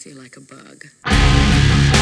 feel like a bug.